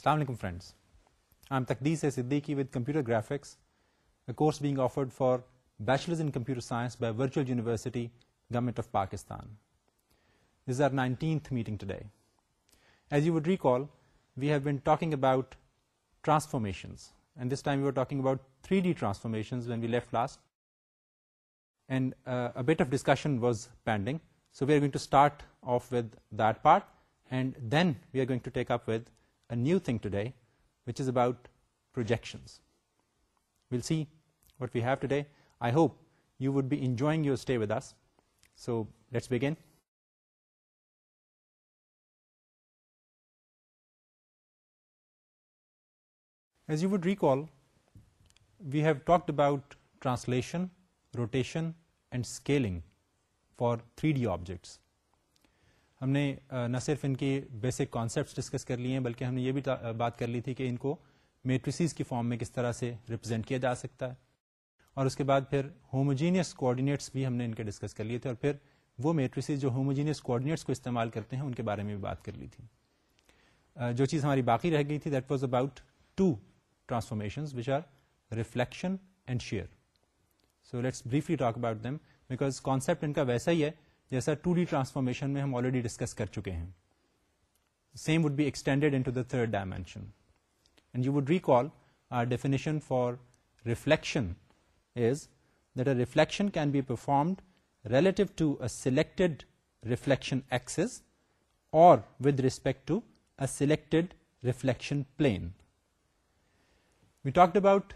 السلام علیکم friends I Taqdees Siddiqui with computer graphics in university government of Pakistan a new thing today, which is about projections. We'll see what we have today. I hope you would be enjoying your stay with us. So let's begin. As you would recall, we have talked about translation, rotation and scaling for 3D objects. ہم نے نہ صرف ان کی basic concepts discuss کر لیے ہیں بلکہ ہم نے یہ بھی بات کر لی تھی کہ ان کو میٹریسیز کی فارم میں کس طرح سے ریپرزینٹ کیا جا سکتا ہے اور اس کے بعد پھر ہوموجینس کوآڈینیٹس بھی ہم نے ان کے ڈسکس کر لیے تھے اور پھر وہ میٹریسیز جو ہوموجینس کوآڈینیٹس کو استعمال کرتے ہیں ان کے بارے میں بھی بات کر لی تھی جو چیز ہماری باقی رہ گئی تھی that was about two transformation which are reflection and shear so let's briefly talk about them because concept ان کا ویسا ہی ہے جیسا ٹو ڈی ٹرانسفارمیشن میں ہم آلریڈی ڈسکس کر چکے ہیں same would be extended into the third dimension and you would recall our definition for reflection is that a reflection can be performed relative to a selected reflection axis اور with respect to a selected reflection plane we talked about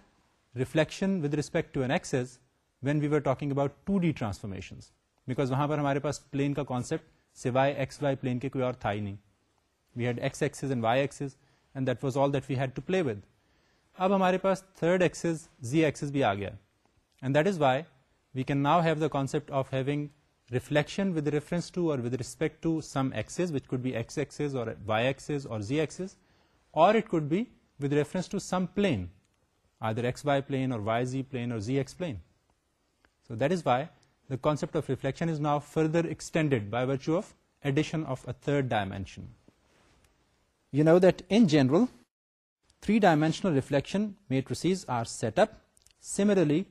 reflection with respect to an axis when we are talking about two D transformations because وہاں پر ہمارے پاس plane کا concept سوائے x Y plane کے کوئی اور تھا ہی نہیں we had x axis and Y axis and that was all that we had to play with اب ہمارے پاس تھرڈ ایکسز زی ایکسز بھی آ گیا and that is why we can now have the concept of having reflection with reference to اور with respect to some axis axis axis axis which could be x اور اور اور Y Zee it could be with reference to some plane other اور Y زی plane اور زی x plane so that is why concept of reflection is now further extended by وو of addition third dimension you know then general three dimensional reflection matrices are set up similarly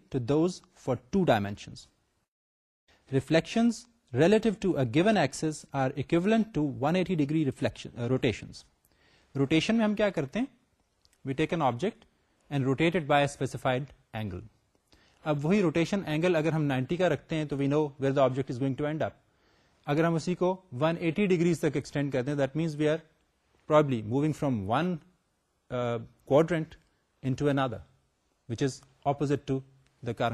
relative given act to one eighty degree reflection rotation rotation میں ہم کیا کرتے ہیں specified angle اب وہی rotation angle اگر ہم 90 کا رکھتے ہیں تو we know where object is going to end up اگر ہم اسی کو 180 ایٹی ڈگریز تک ایکسٹینڈ کرتے ہیں that means we are probably moving from one quadrant into اندر which is opposite to the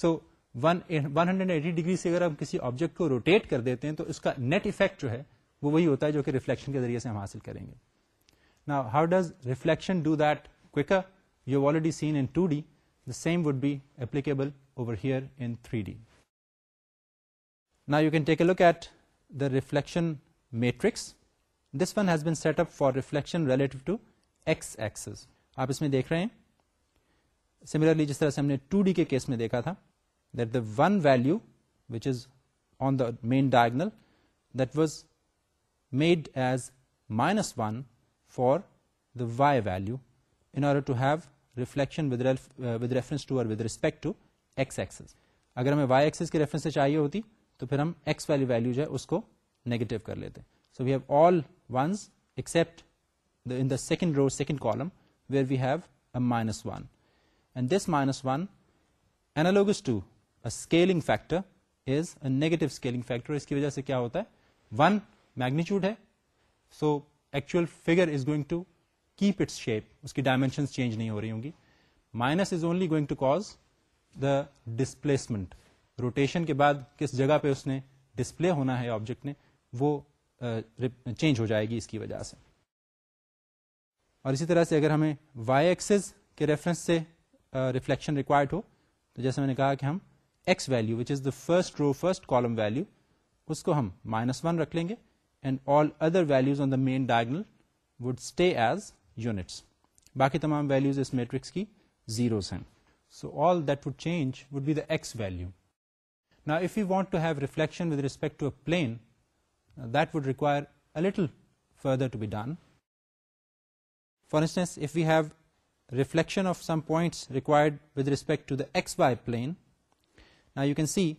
so one hundred eighty degree سے اگر ہم کسی آبجیکٹ کو روٹیٹ کر دیتے ہیں تو اس کا نیٹ افیکٹ جو ہے وہ وہی ہوتا ہے جو کہ ریفلیکشن کے ذریعے سے ہم حاصل کریں گے نا how does reflection do that کوکر you already seen in two D same would be applicable over here in three D نا you can take a look at the reflection matrix this one has been set up for reflection relative to X S آپ اس میں دیکھ رہے ہیں similarly جس طرح سے ہم نے ٹو ڈی کے کیس میں دیکھا تھا the one value which is on the main diagonal that was made as minus one for the Y value under to have reflection with reference to اور with respect to x axis اگر ہمیں y axis کے reference سے چاہیے ہوتی تو پھر ہم ایکس والی ویلو جو ہے اس کو نیگیٹو کر لیتے so we have all ones except in the second row second column where we have a minus one and this minus one analogous to scaling factor is a negative scaling factor اس کی وجہ سے کیا ہوتا ہے one magnitude ہے so actual figure is going to its shape اس کی ڈائمینشنس چینج نہیں ہو رہی ہوں گی minus is only going to cause the displacement rotation کے بعد کس جگہ پہ اس نے ڈسپلے ہونا ہے آبجیکٹ نے وہ چینج ہو جائے گی اس کی وجہ سے اور اسی طرح سے اگر ہمیں وائی ایکسز کے ریفرنس سے ریفلیکشن ریکوائرڈ ہو تو جیسے میں نے کہا کہ ہم x value which is the first row first column value اس کو ہم مائنس ون رکھ لیں گے and all other values on the main diagonal would stay as units باقی تمام ویلوز اس میٹرکس کی زیروز ہیں so all that would change would be the x value نا if you want to have reflection with respect to a plane that would require a little further to be done for instance if you have reflection of some points required with respect to the x Y plane نا you can see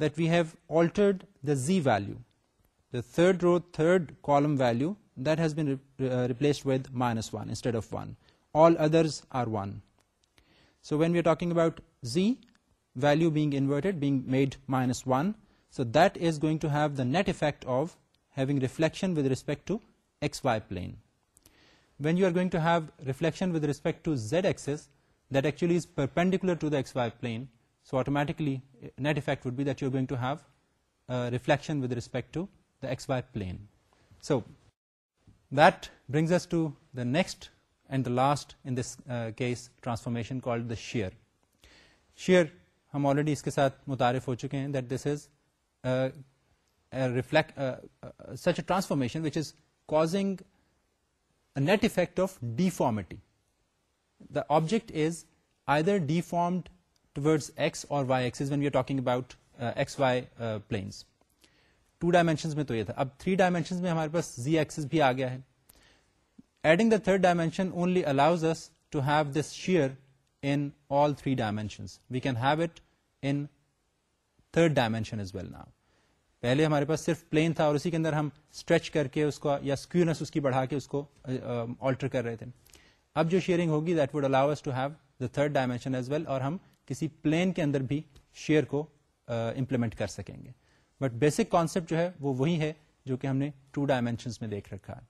that we have altered the Zee value the third row third column value that has been uh, replaced with -1 instead of 1. All others are 1. So when we are talking about z value being inverted, being made -1, so that is going to have the net effect of having reflection with respect to xy plane. When you are going to have reflection with respect to z axis, that actually is perpendicular to the xy plane, so automatically uh, net effect would be that you are going to have uh, reflection with respect to the xy plane. So next and the last in this case transformation shear shear ہم already اس کے ساتھ متعارف ہو چکے ہیں this is such a transformation which is causing net effect of deformity the object is either deformed towards S or talking about Y planes two dimension میں تو یہ تھا اب تھری ڈائمینشن میں ہمارے پاس زی ایکس بھی آ گیا ہے adding the third dimension only allows us to have this shear in all three dimension we can have it in third dimension as well now پہلے ہمارے پاس صرف پلین تھا اور اسی کے اندر ہم اسٹریچ کر کے اس کو یا اسکیونس اس کی بڑھا کے اس کو آلٹر کر رہے تھے اب جو شیئرنگ ہوگی that allow to have the third dimension as well اور ہم کسی پلین کے اندر بھی شیئر کو امپلیمنٹ کر سکیں گے بٹ بیسک کانسیپٹ جو ہے وہ وہی ہے جو کہ ہم نے ٹو ڈائمینشنس میں دیکھ رکھا ہے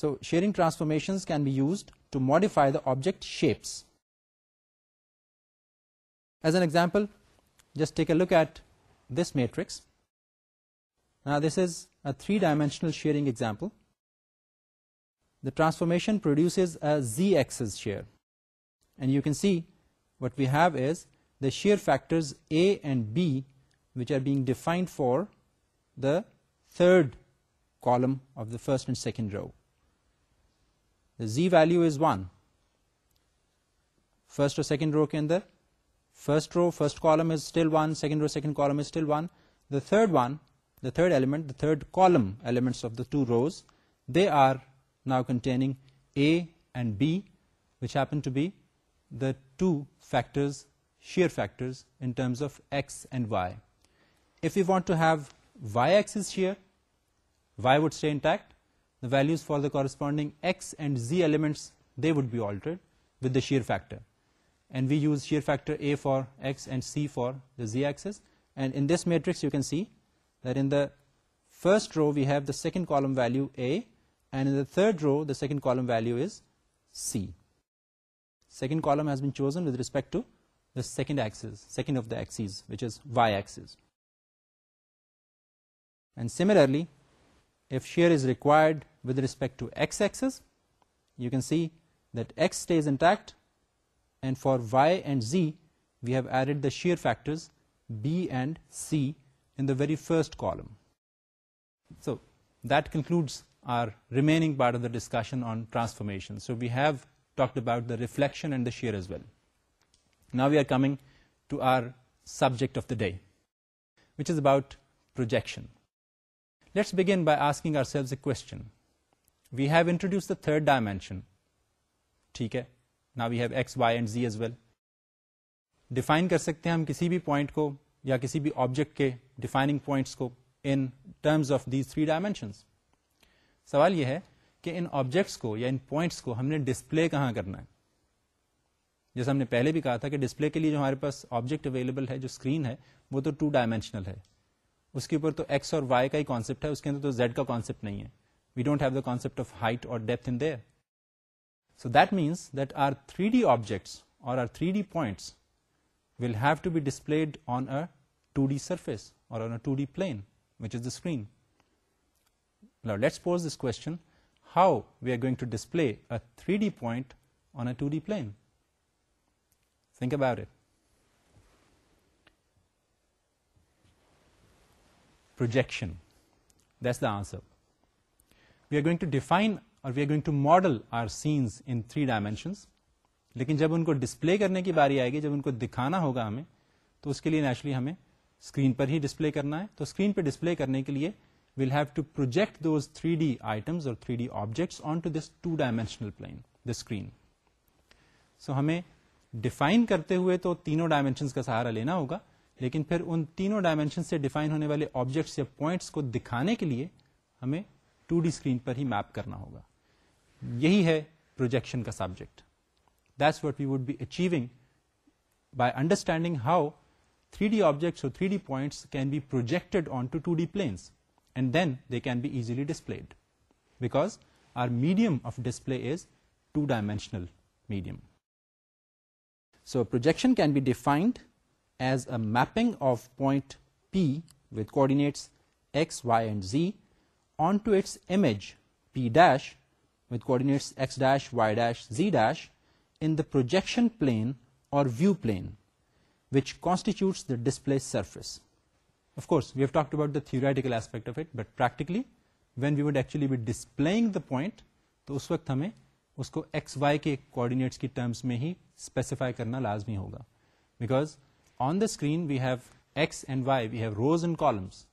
so shearing transformation can be used to modify the object shapes as an example just take a look at this matrix this is a three dimensional shearing example the transformation produce a Zee axis shear and you can see what we have is the shear factors a and B are defined for the third column of the first and second row the Zee value is one first اور second row کے اندر first row first column is still one second row second column is still one the third one the third element the third column element of the two rows they are now containing A and B which happen to factors shear factors of X and Y If we want to have y-axis here, y would stay intact. The values for the corresponding x and z elements, they would be altered with the shear factor. And we use shear factor A for x and C for the z-axis. And in this matrix, you can see that in the first row, we have the second column value A, and in the third row, the second column value is C. Second column has been chosen with respect to the second axis, second of the axes, which is y-axis. And similarly, if shear is required with respect to x-axis, you can see that x stays intact, and for y and z we have added the shear factors b and c in the very first column. So that concludes our remaining part of the discussion on transformation. So we have talked about the reflection and the shear as well. Now we are coming to our subject of the day, which is about projection. in asking کر سکتے ہیں سوال یہ ہے کہ ان objects کو یا ان پوائنٹس کو ہم نے ڈسپلے کہاں کرنا ہے جیسے ہم نے پہلے بھی کہا تھا کہ ڈسپلے کے لیے جو ہمارے پاس آبجیکٹ اویلیبل ہے جو اسکرین ہے وہ تو ٹو ڈائمینشنل ہے اس کے اوپر تو ایکس اور وائی کا ہی کانسیپٹ ہے اس کے اندر تو زیڈ کا کانسیپٹ کانسیپٹ نہیں ہے we don't have the of height اور depth in so that that means our two D surface love let pose this kitchen how we are going model our scenes in three dimension لیکن جب ان کو display کرنے کی باری آئے گی جب ان کو دکھانا ہوگا ہمیں تو اس کے لیے نیچرلی ہمیں اسکرین پر ہی ڈسپلے کرنا ہے تو اسکرین پہ ڈسپلے کرنے کے لیے we'll have to project those three D items اور three D objects on to this two dimensional plane the screen so ہمیں ڈیفائن کرتے ہوئے تو تینوں ڈائمینشنس کا سہارا لینا ہوگا لیکن پھر ان تینوں ڈائمینشن سے ڈیفائن ہونے والے آبجیکٹس یا پوائنٹس کو دکھانے کے لیے ہمیں ٹو ڈی اسکرین پر ہی میپ کرنا ہوگا یہی ہے پروجیکشن کا subject that's what we would be achieving by understanding how three D objects اور three D points can be projected on to two D planes and then they can be easily displayed because our medium of display is two dimensional medium so projection can be defined as a mapping of point P with coordinates projection plane اور display surface of course view talk about the theoretical aspect of it but practically when we would actually display the point تو اس وقت ہمیں اس کو X Y کے coordinate میں ہی اسپیسیفائی کرنا لازمی ہوگا because on the screen we have X and Y, we have rows and columns.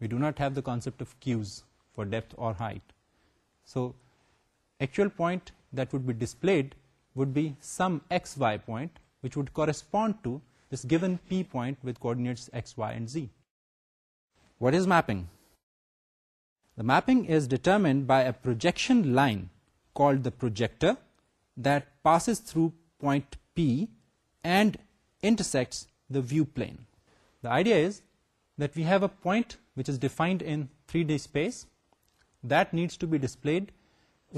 We do not have the concept of queues for depth or height. So actual point that would be displayed would be some XY point which would correspond to this given P point with coordinates X, Y and Z. What is mapping? The mapping is determined by a projection line called the projector that passes through point P and intersect the view پلڈیا is that view a three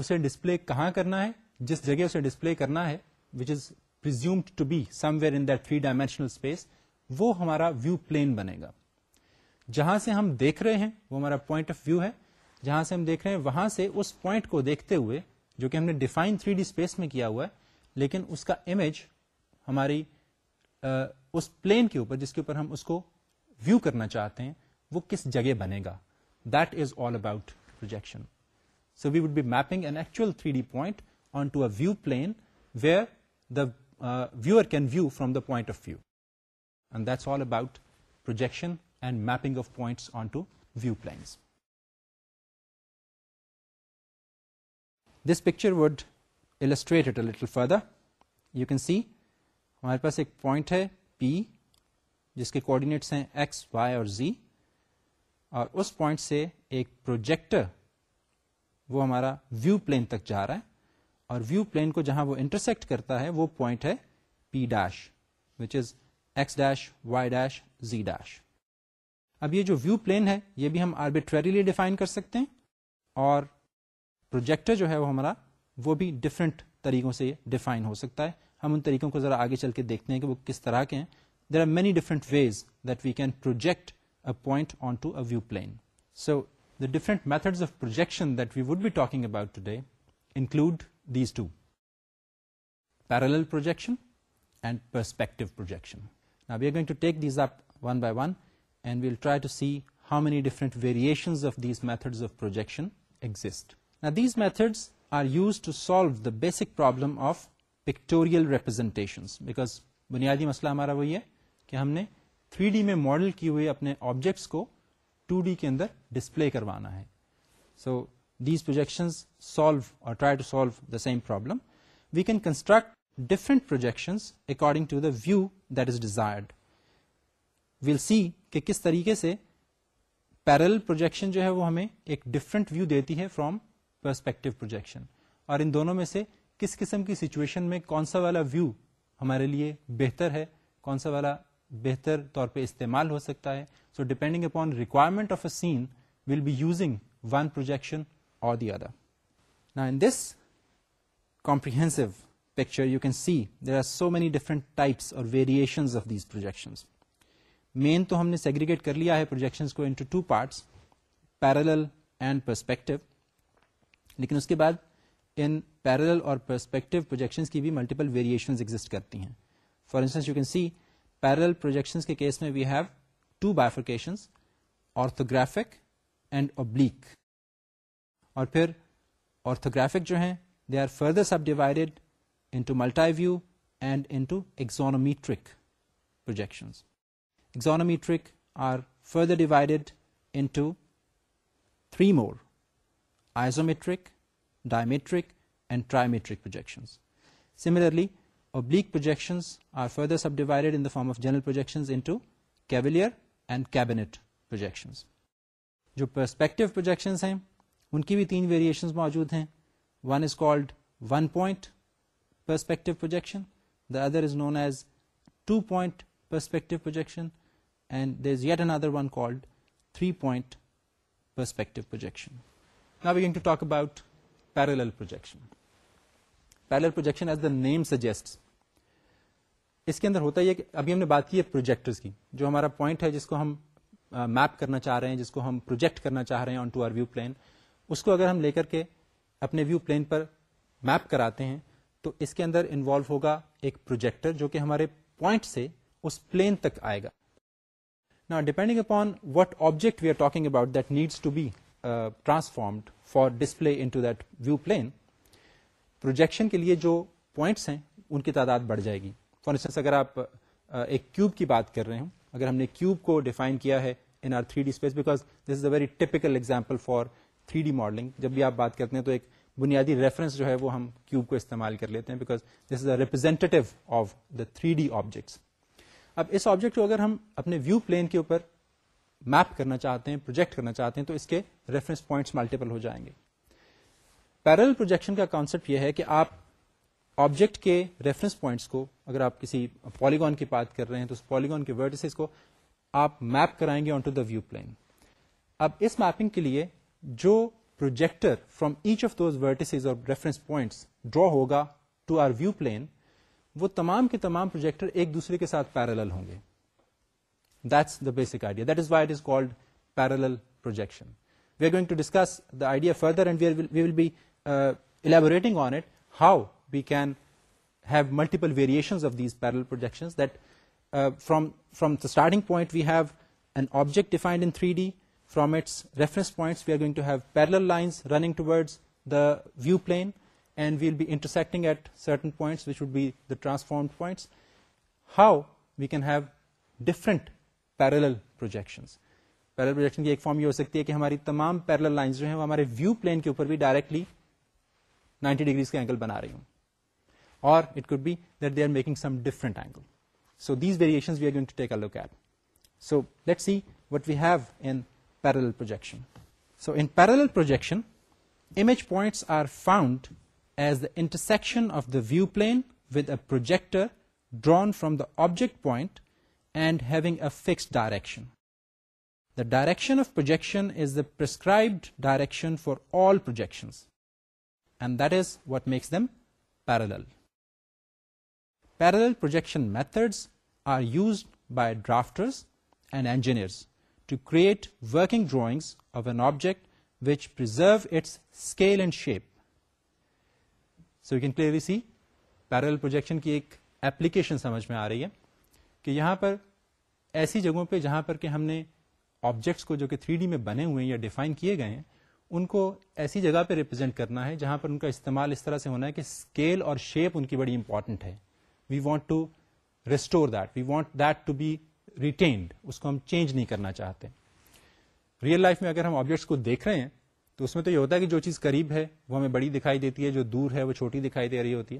اسے need کہاں کرنا ہے جس جگہ ہے ہمارا view plane بنے گا جہاں سے ہم دیکھ رہے ہیں وہ ہمارا پوائنٹ آف ویو ہے جہاں سے ہم دیکھ رہے ہیں وہاں سے اس پوائنٹ کو دیکھتے ہوئے جو کہ ہم نے ڈیفائن تھری ڈی اسپیس میں کیا ہوا ہے لیکن اس کا امیج ہماری اس پلین کے اوپر جس کے اوپر ہم اس کو ویو کرنا چاہتے ہیں وہ کس جگہ بنے گا that is all about projection so we would be mapping an actual three D point on to a view plane where the viewer can view from the point of view and that's all about projection and mapping of points on to view planes this picture would illustrate it a little further. You can see ہمارے پاس ایک point ہے پی جس کے coordinates ہیں X Y اور Z اور اس پوائنٹ سے ایک پروجیکٹر وہ ہمارا ویو پلین تک جا رہا ہے اور ویو پلین کو جہاں وہ انٹرسیکٹ کرتا ہے وہ پوائنٹ ہے P dash which is X dash Y dash Z dash اب یہ جو ویو پلین ہے یہ بھی ہم آربیٹریلی ڈیفائن کر سکتے ہیں اور پروجیکٹر جو ہے وہ ہمارا وہ بھی ڈفرینٹ طریقوں سے ڈیفائن ہو سکتا ہے ہم ان طریقوں کو ذرا آگے چل کے دیکھتے ہیں کہ وہ کس طرح کے ہیں there are many different ways that we can project a point on to a view plane so the different methods of projection that we would be talking about today include these two parallel projection and perspective projection we are going to take these up one by one and we'll try to see how many different variation of these methods of projection exist these methods are use to solve the basic problem of pictorial representations because بنیادی مسئلہ ہمارا وہی ہے کہ ہم نے three D میں model کیے ہوئے اپنے آبجیکٹس کو ٹو ڈی کے اندر ڈسپلے کروانا ہے سو دیز پروجیکشن سالو اور try to solve the same problem we can construct different projection according to the view that is desired we'll see کہ کس طریقے سے پیرل پروجیکشن جو ہے وہ ہمیں ایک ڈفرنٹ ویو دیتی ہے فرام پرسپیکٹو پروجیکشن اور ان دونوں میں سے کس قسم کی سچویشن میں کون سا والا ویو ہمارے لیے بہتر ہے کون سا والا بہتر طور پہ استعمال ہو سکتا ہے so depending upon requirement of a scene will be using one projection اور دی نا in this picture you can see there are so many different types اور ویریشن آف دیز پروجیکشن مین تو ہم نے سیگریگیٹ کر لیا ہے پروجیکشن کو into two parts parallel and perspective لیکن اس کے بعد ان پیرل اور پرسپیکٹو پروجیکشن کی بھی ملٹیپل ویریشن کرتی ہیں for instance you can see parallel projection کے کیس میں we have two orthographic orthographic and and اور پھر جو ہیں they are further sub divided into into multi view axonometric projection are further divided into three more isometric dimetric and trimetric projection similarly oblique projection are further sub divided in the form of general projection into cavalier and cabinet projection جو perspective projection ہیں ان کی بھی تین variation موجود ہیں one is called one point perspective projection the other is known as two point perspective projection and there yet another one called three point perspective projection about projection parallel projection ہوتا ہے بات کی جو ہمارا point ہے جس کو ہم میپ کرنا چاہ رہے ہیں جس کو ہم پروجیکٹ کرنا چاہ رہے ہیں on to our view plane اس کو اگر ہم لے کر کے اپنے ویو پلین پر میپ کراتے ہیں تو اس کے اندر انوالو ہوگا ایک پروجیکٹر جو کہ ہمارے پوائنٹ سے اس پلین تک آئے گا نا depending upon what object we are talking about that needs to be transformed for display in to that view plane projection کے لیے جو پوائنٹس ہیں ان کی تعداد بڑھ جائے گی فار انسٹنس اگر آپ ایک کیوب کی بات کر رہے ہوں اگر ہم نے کیوب کو ڈیفائن کیا ہے in our three D space because this is a very typical example for three D modelling جب بھی آپ بات کرتے ہیں تو ایک بنیادی ریفرنس جو ہے وہ ہم کیوب کو استعمال کر لیتے ہیں because this is a representative of the three D objects اب اس آبجیکٹ کو اگر ہم اپنے ویو پلین کے اوپر میپ کرنا چاہتے ہیں پروجیکٹ کرنا چاہتے ہیں تو اس کے ریفرنس پوائنٹس ملٹیپل ہو جائیں گے پیرل پروجیکشن کا کانسیپٹ یہ ہے کہ آپ آبجیکٹ کے ریفرنس پوائنٹس کو اگر آپ کسی پالیگون کی بات کر رہے ہیں تو اس پالیگون کے ویٹسز کو آپ میپ کرائیں گے on to the view plane اب اس میپنگ کے لیے جو projector from each of those vertices اور ریفرنس پوائنٹس ڈرا ہوگا ٹو آر ویو پلین وہ تمام کے تمام پروجیکٹر ایک دوسرے کے ساتھ پیرل ہوں گے That's the basic idea. That is why it is called parallel projection. We are going to discuss the idea further, and we will be uh, elaborating on it, how we can have multiple variations of these parallel projections, that uh, from the starting point we have an object defined in 3D. From its reference points we are going to have parallel lines running towards the view plane, and we will be intersecting at certain points which would be the transformed points. How we can have different parallel projections parallel projection کی ایک form یہ ہو سکتی ہے کہ ہماری تمام parallel lines جو ہیں وہ ہمارے ویو پلین کے اوپر بھی ڈائریکٹلی 90 ڈگریز کا اینگل بنا رہی ہوں اور it could be that they are making some different angle so these variation we are going to take a look at so let see what we have in parallel projection so in parallel projection image points are found as the intersection of the view plane with a projector drawn from the object point and having a fix direction the direction of projection is the prescribed direction for all projection and that is what makes them par parallel projection methods are used by drafters and engineer to create working drawings of an object which pro its scale and shape so you can clear parallel projection کی ایک application سمجھ میں آ رہی ہے کہ یہاں پر ایسی جگہوں پہ جہاں پر کہ ہم نے آبجیکٹس کو جو کہ تھری ڈی میں بنے ہوئے ہیں یا ڈیفائن کیے گئے ہیں ان کو ایسی جگہ پہ ریپرزینٹ کرنا ہے جہاں پر ان کا استعمال اس طرح سے ہونا ہے کہ اسکیل اور شیپ ان کی بڑی امپورٹنٹ ہے we want to restore that we want that to be retained اس کو ہم چینج نہیں کرنا چاہتے ریئل لائف میں اگر ہم آبجیکٹس کو دیکھ رہے ہیں تو اس میں تو یہ ہوتا ہے کہ جو چیز قریب ہے وہ ہمیں بڑی دکھائی دیتی ہے جو دور ہے وہ چھوٹی دکھائی دے رہی ہوتی ہے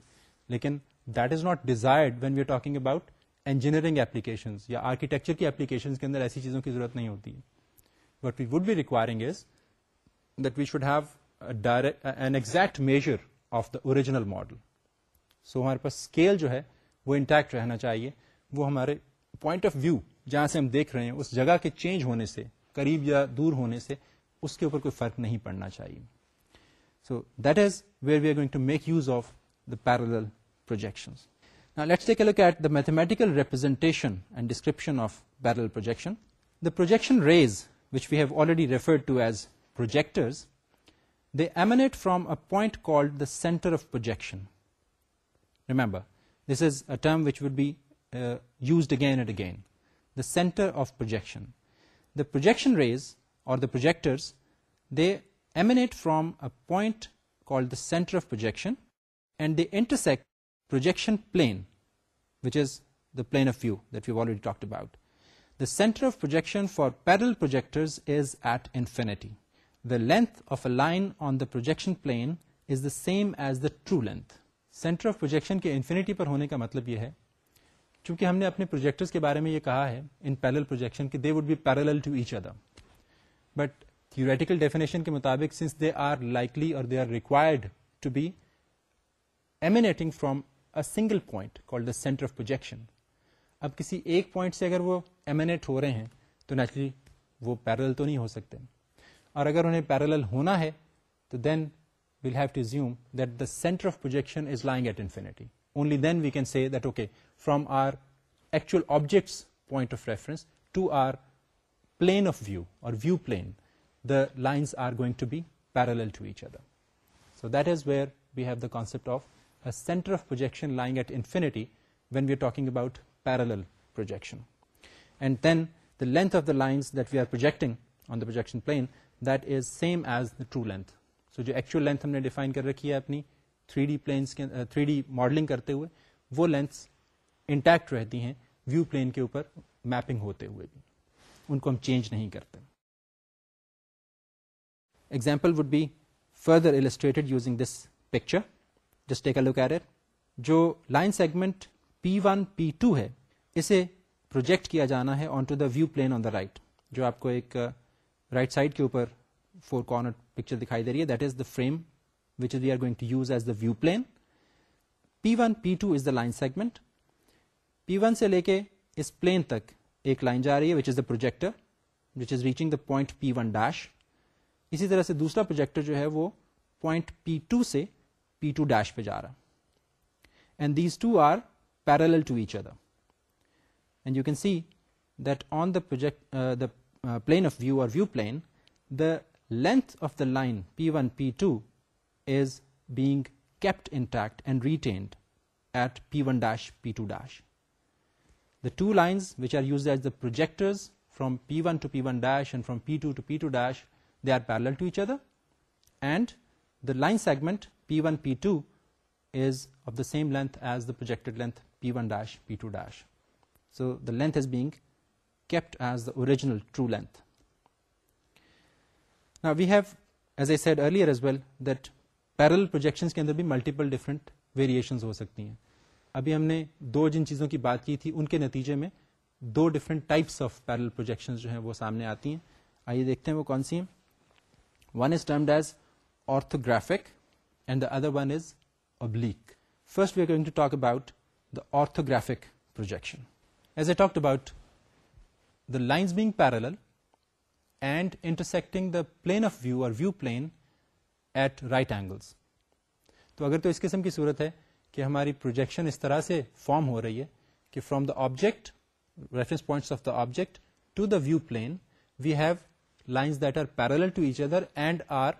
لیکن that is not desired when we are talking about engineering applications یا آرکیٹیکچر کی ایپلیکیشن کے اندر ایسی چیزوں کی ضرورت نہیں ہوتی but we would be requiring is that we should have an exact measure of the original model so ہمارے پاس اسکیل جو ہے وہ انٹیکٹ رہنا چاہیے وہ ہمارے پوائنٹ آف ویو جہاں سے ہم دیکھ رہے ہیں اس جگہ کے چینج ہونے سے قریب یا دور ہونے سے اس کے اوپر کوئی فرق نہیں پڑنا چاہیے so that is where we are going to make use of the parallel projections Now let's take a look at the mathematical representation and description of parallel projection. The projection rays, which we have already referred to as projectors, they emanate from a point called the center of projection. Remember, this is a term which would be uh, used again and again, the center of projection. The projection rays or the projectors, they emanate from a point called the center of projection, and they intersect plane which is the plane of view you wait centre of projection کے infinity پر ہونے کا مطلب یہ ہے چونکہ ہم نے اپنے پروجیکٹر کے بارے میں یہ کہا ہے in parallel projection they would be to each other but theoretical definition کے مطابق since they are likely or they are required to be emanating from single point call the centre of projection اب کسی ایک point سے اگر وہ emanate ہو رہے ہیں تو نیچرلی وہ پیرل تو نہیں ہو سکتے اور اگر انہیں پیرل ہونا ہے تو then we'll have to assume that the centre of projection is lying at infinity only then we can see that okay from our actual objects point of reference to our plane of view or view plane the lines are going to be parallel to each other so that is where we have the concept of centre of projection line at infinity when we are talking about parallel projection and then the length of the line we are projecting on the projection plane that is same as the true length so جو actual length ہم نے define کر رکھی ہے اپنی three D planes کے three D modelling کرتے ہوئے وہ لینتس انٹیکٹ رہتی ہیں ویو پلین کے اوپر میپنگ ہوتے ہوئے بھی ان کو ہم چینج نہیں کرتے example would be further illustrate using this picture just take a جسٹیکلوکری جو line segment P one P two ہے اسے پروجیکٹ کیا جانا ہے on to the view plane on the right جو آپ کو ایک رائٹ uh, سائڈ کے اوپر فور کارنر پکچر دکھائی دے رہی ہے that is the frame which we are going to use as the view plane P one P two is the line segment P one سے لے کے اس پلین تک ایک لائن جا رہی ہے which is the projector which is reaching the point P one dash اسی طرح سے دوسرا پروجیکٹر جو ہے وہ پوائنٹ پی ٹو سے پی ٹو ڈیش پہ جا رہا and these two are parallel to each other and you can see that on project the plane of view view or plane the length of the line P one P two is being kept intact and retained at P one dash P two dash the two lines which are use as the projectors from P one to P one dash and from P two to P two dash they are parallel to each other and the line segment one P two is of the same length as the project length P one dash P two dash so the length is being kept as original we have as a earlier as well that parallel projection کے اندر بھی multiple different variation ہو سکتی ہیں ابھی ہم نے دو جن چیزوں کی بات کی تھی ان کے نتیجے میں دو different types of parallel projection جو ہیں وہ سامنے آتی ہیں آئیے دیکھتے ہیں وہ کون سی ہیں one is termed as orthographic and the other one is oblique first we are going to talk about the orthographic projection as a talk about the lines being parallel and intersecting the plane of view or view plane at right angles تو اگر تو اس قسم کی صورت ہے کہ ہماری projection اس طرح سے فارم ہو رہی ہے کہ from the object reference points of the object to the view plane we have that are parallel to each other and are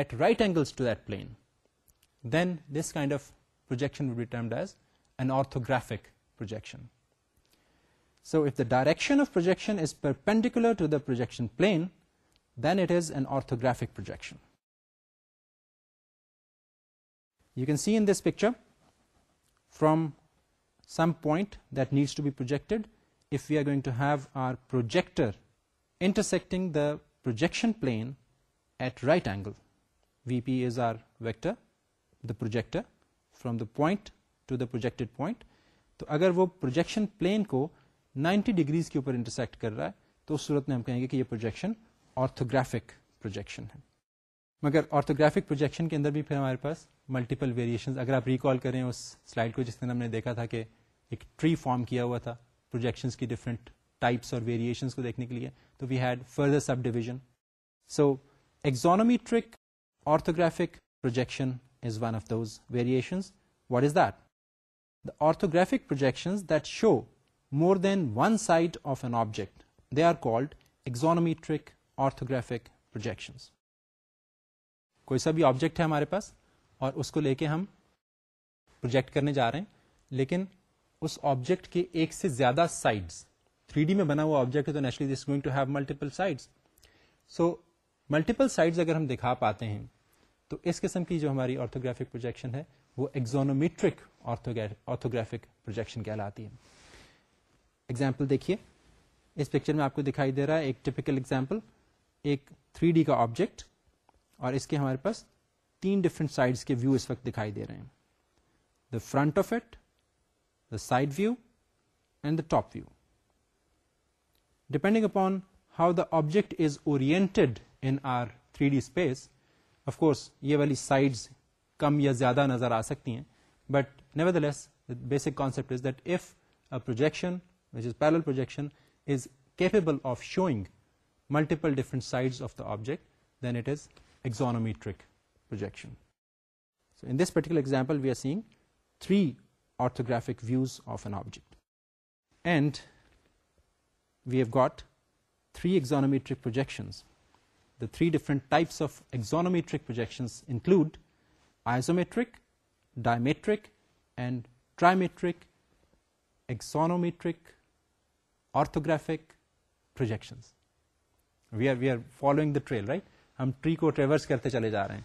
at right angles to that plane then this kind of projection would be termed as an orthographic projection. So if the direction of projection is perpendicular to the projection plane, then it is an orthographic projection. You can see in this picture, from some point that needs to be projected, if we are going to have our projector intersecting the projection plane at right angle, Vp is our vector, the projector from the point to the projected point تو اگر وہ projection plane کو 90 degrees کے اوپر intersect کر رہا ہے تو اس صورت میں ہم کہیں گے کہ یہ پروجیکشن آرتھوگرافک پروجیکشن ہے مگر آرتھوگرافک پروجیکشن کے اندر بھی پھر ہمارے پاس ملٹیپل ویریشن اگر آپ ریکال کریں اس سلائڈ کو جس دن ہم نے دیکھا تھا کہ ایک ٹری فارم کیا ہوا تھا پروجیکشن کی ڈفرنٹ ٹائپس اور ویریشن کو دیکھنے کے لیے تو we had further subdivision so axonometric orthographic projection one of those variations. What is that the orthographic projections that show more than one side of an object they are called exonometric orthographic projections. کوئی سا بھی object ہے ہمارے پاس اور اس کو لے کے ہم پروجیکٹ کرنے جا رہے ہیں لیکن اس آبجیکٹ کے ایک سے زیادہ سائڈس تھری ڈی میں بنا ہوا آبجیکٹ ہے تو naturally this going to have multiple sides so multiple sides اگر ہم دکھا پاتے ہیں تو اس قسم کی جو ہماری آرتھوگرافک پروجیکشن ہے وہ ایگزونومیٹرک آرتھوگرافک پروجیکشن کہلاتی ہے ایگزامپل دیکھیے اس پکچر میں آپ کو دکھائی دے رہا ہے ایک ٹپکل ایگزامپل ایک تھری ڈی کا آبجیکٹ اور اس کے ہمارے پاس تین ڈفرنٹ سائڈس کے ویو اس وقت دکھائی دے رہے ہیں the front of it the side view and the top view depending upon how the object is oriented in our three D space of course یہ والی سائڈز کم یا زیادہ نظر آ سکتی ہیں but nevertheless basic concept is that if projection which is parallel projection is capable of showing multiple different side of the object then it is axonometric projection so in this particular example we are seeing three orthographic views of an object and we have got three axonometric projections three different types of axonometric projection include isometric dimetric and ٹرائیمیٹرکزمیٹرکرتھوگرافک projection we are we are following the trail right ہم tree کو traverse کرتے چلے جا رہے ہیں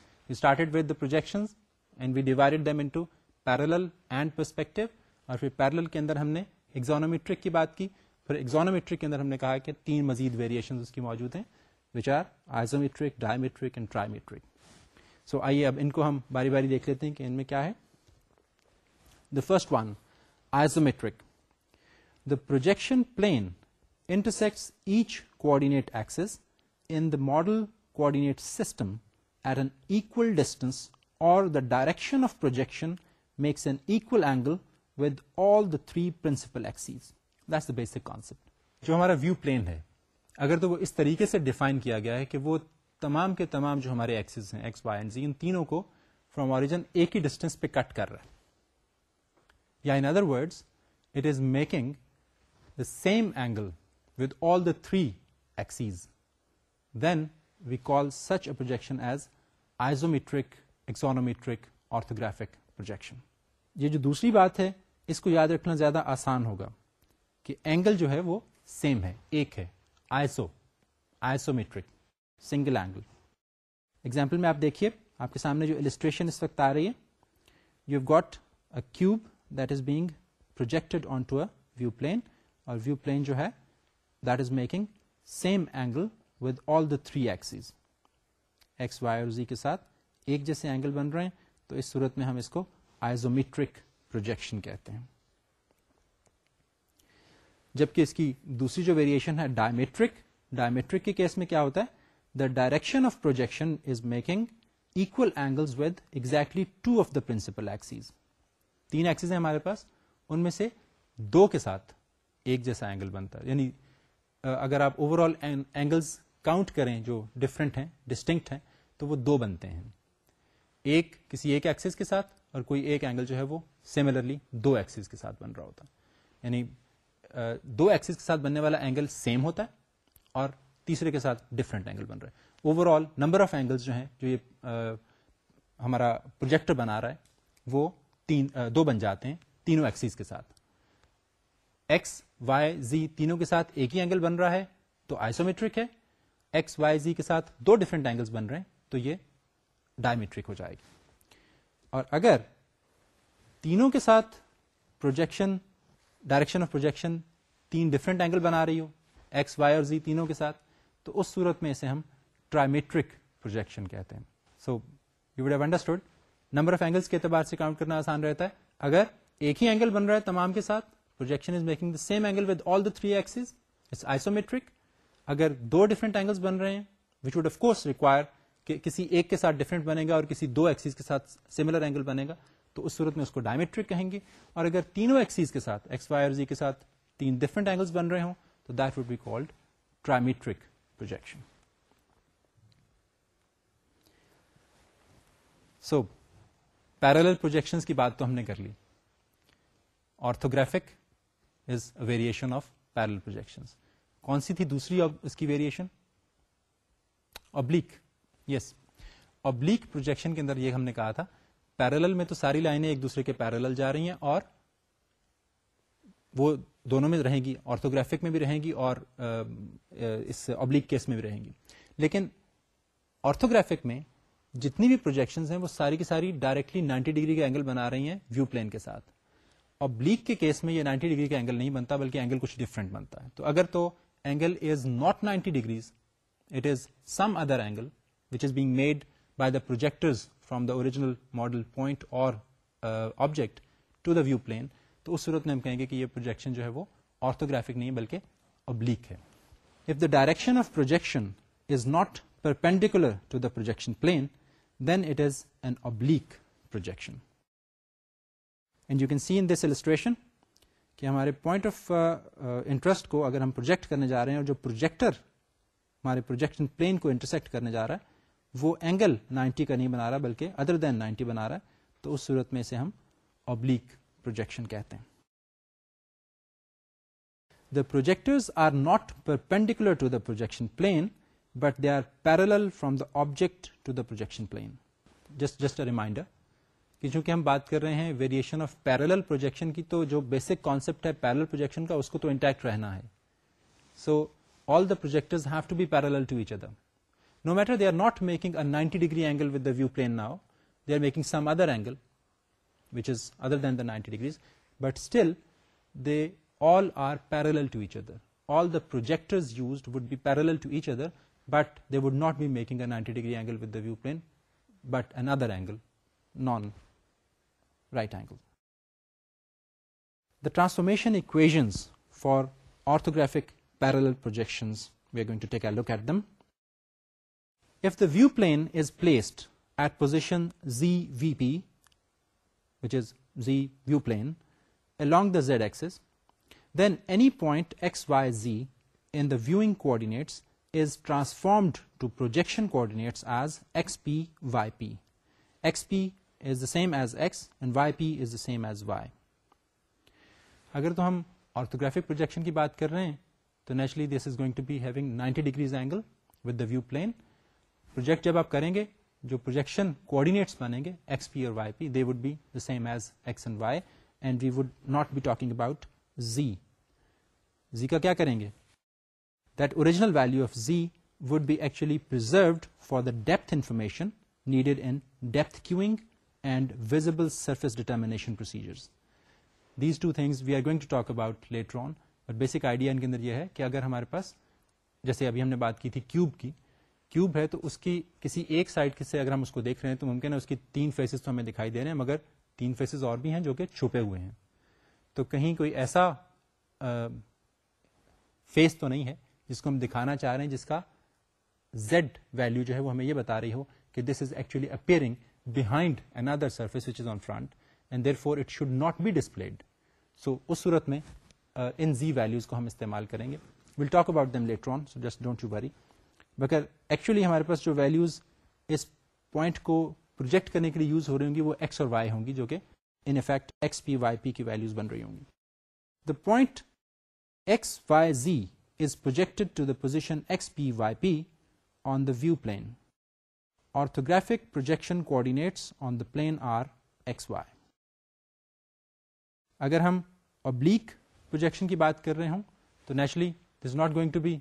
اور پھر پیرل کے اندر ہم نے ایگزونومیٹرک کی بات کی پھر ایگزونومیٹرک کے اندر ہم نے کہا کہ تین مزید ویریئشن اس کی موجود ہیں ٹرک ڈایومیٹرک اینڈ ٹرائیمیٹرک سو آئیے اب ان کو ہم باری باری دیکھ لیتے ہیں کہ ان میں کیا ہے the first one isometric the projection plane intersects each coordinate axis in the model coordinate system at an equal distance اور the direction of projection makes an equal angle with all the three principal axes that's the basic concept جو ہمارا view plane ہے اگر تو وہ اس طریقے سے define کیا گیا ہے کہ وہ تمام کے تمام جو ہمارے ایکسز ہیں ایکس وائی اینڈ زی ان تینوں کو فرام آرجن ایک ہی ڈسٹینس پہ کٹ کر رہا ہے یا ان ادر وڈ it is making the same angle with all the three axes then we call such a projection as isometric axonometric orthographic projection یہ جو دوسری بات ہے اس کو یاد رکھنا زیادہ آسان ہوگا کہ اینگل جو ہے وہ سیم ہے ایک ہے سنگل اینگل ایگزامپل میں آپ دیکھیے آپ کے سامنے جو السٹریشن اس وقت آ رہی ہے you got a cube that is being projected on to a view plane or view plane جو ہے that is making same angle with all the three axes X Y اور زی کے ساتھ ایک جیسے اینگل بن رہے ہیں تو اس صورت میں ہم اس کو آئزومیٹرک پروجیکشن کہتے ہیں جبکہ اس کی دوسری جو ویریشن ہے ڈائمیٹرک ڈائمیٹرک کے کیس میں کیا ہوتا ہے the direction of projection is making equal with exactly two of the principal axes axes تین ہیں ہمارے پاس ان میں سے دو کے ساتھ ایک جیسا اینگل بنتا ہے یعنی اگر آپ اوور آل اینگلس کاؤنٹ کریں جو ڈفرنٹ ہیں ڈسٹنکٹ ہیں تو وہ دو بنتے ہیں ایک کسی ایک کے ساتھ اور کوئی ایک اینگل جو ہے وہ سملرلی دو ایکسیز کے ساتھ بن رہا ہوتا یعنی دو ایکسس کے ساتھ بننے والا اینگل سیم ہوتا ہے اور تیسرے کے ساتھ ڈفرنٹ اینگل بن رہا ہے وہ تین دو بن جاتے ہیں تینوں ایکسیز کے ساتھ ایکس وائی زی تینوں کے ساتھ ایک ہی اینگل بن رہا ہے تو آئسومیٹرک ہے ایکس وائی زی کے ساتھ دو ڈفرنٹ اینگل بن رہے ہیں تو یہ ڈائمیٹرک ہو جائے گی اور اگر تینوں کے ساتھ پروجیکشن ڈائریکشن آف پروجیکشن تین ڈفرنٹ اینگل بنا رہی ہو ایکس وائی اور زی تینوں کے ساتھ تو اس صورت میں اسے ہم ٹرائیمیٹرک پروجیکشن کہتے ہیں so you would have understood number of angles کے اعتبار سے کاؤنٹ کرنا آسان رہتا ہے اگر ایک ہی اینگل بن رہا ہے تمام کے ساتھ projection is making the same angle with all the three axes it's isometric اگر دو ڈفرنٹ اینگلس بن رہے ہیں which would of course require کہ کسی ایک کے ساتھ ڈفرنٹ بنے گا اور کسی دو ایکسیز کے ساتھ سملر اینگل بنے گا تو اس صورت میں اس کو ڈائمیٹرک کہیں گے اور اگر تینوں ایکسیز کے ساتھ ایکس وائی اور زی کے ساتھ تین ڈفرنٹ اینگلس بن رہے ہوں تو that would be called trimetric projection so parallel projection کی بات تو ہم نے کر لی orthographic is a variation of parallel projection کون سی تھی دوسری اس کی variation oblique yes oblique projection کے اندر یہ ہم نے کہا تھا پیرل میں تو ساری لائنیں ایک دوسرے کے پیرل جا رہی ہیں اور وہ دونوں میں رہیں گی آرتھوگرافک میں بھی رہیں گی اور اس ابلیک کیس میں بھی رہیں گی لیکن آرتھوگرافک میں جتنی بھی پروجیکشنز ہیں وہ ساری کی ساری ڈائریکٹلی 90 ڈگری کا اینگل بنا رہی ہیں ویو پلین کے ساتھ ابلیک کے کیس میں یہ 90 ڈگری کا اینگل نہیں بنتا بلکہ اینگل کچھ ڈفرینٹ بنتا ہے تو اگر تو angle is not 90 degrees it is some other angle which is being made by the projectors from the original model point or object to the view plane تو اس صورت میں ہم کہیں گے کہ یہ پروجیکشن جو ہے وہ آرتھوگرافک نہیں بلکہ ابلیک ہے if the direction of projection is not perpendicular to the projection plane then it is an oblique projection and you can see in this illustration کہ ہمارے پوائنٹ آف انٹرسٹ کو اگر ہم پروجیکٹ کرنے جا رہے ہیں اور جو پروجیکٹر ہمارے پروجیکشن پلین کو انٹرسیکٹ کرنے جا رہا ہے وہ اینگل 90 کا نہیں بنا رہا بلکہ ادر دین 90 بنا رہا ہے تو اس صورت میں اسے ہم اوبلیک پروجیکشن کہتے ہیں the projector are not perpendicular to the projection plane but they are parallel from the object to the projection plane just just reminder کہ چونکہ ہم بات کر رہے ہیں ویریشن آف پیرل پروجیکشن کی تو جو بیسک کانسپٹ ہے پیرل پروجیکشن کا اس کو تو انٹیکٹ رہنا ہے so all the projector No matter, they are not making a 90-degree angle with the view plane now. They are making some other angle, which is other than the 90 degrees. But still, they all are parallel to each other. All the projectors used would be parallel to each other, but they would not be making a 90-degree angle with the view plane, but another angle, non-right angle. The transformation equations for orthographic parallel projections, we are going to take a look at them. If the view plane is placed at position z v p which is the view plane along the z axis then any point x Y z and the viewing coordinates is transformed to projection coordinates as x P Y p x p is the same as x and y p is the same as y اگر تو ہم orthographic projection کی بات کر رہے ہیں تو naturally this is going to be having ninety degrees angle with the view plane project جب آپ کریں گے جو پروجیکشن کوآڈینیٹس بنیں گے ایکس پی اور y y p they would would be be the same as x and and we not talking about z z کا کیا کریں گے that original value of z would be actually preserved for the depth information needed in depth cueing and visible surface determination procedure these two things we are going to talk about later on اور basic idea ان کے اندر یہ ہے کہ اگر ہمارے پاس جیسے ابھی ہم نے بات کی تھی کیوب کی کیوب ہے تو اس کی کسی ایک سائڈ سے اگر ہم اس کو دیکھ رہے ہیں تو ممکن ہے اس کی تین فیسز تو ہمیں دکھائی دے رہے ہیں مگر تین فیسز اور بھی ہیں جو کہ چھپے ہوئے ہیں تو کہیں کوئی ایسا فیس تو نہیں ہے جس کو ہم دکھانا چاہ رہے ہیں جس کا زیڈ ویلو جو ہے وہ ہمیں یہ بتا رہی ہو کہ this is actually appearing behind N other surface which is on front and therefore it should not be displayed so اس صورت میں ان زی ویلوز کو ہم استعمال کریں گے ول talk about them so just don't you worry مگر ایکچولی ہمارے پاس جو ویلوز اس پوائنٹ کو پروجیکٹ کرنے کے لیے یوز ہو رہی ہوں گی وہ ایکس اور وائی ہوں گی جو کہ in effect x P Y p کی ویلوز بن رہی ہوں گی the point x Y z is projected to the position x P Y p on the view plane orthographic projection coordinates on the plane are x y اگر ہم oblique projection کی بات کر رہے ہوں تو naturally this not going to be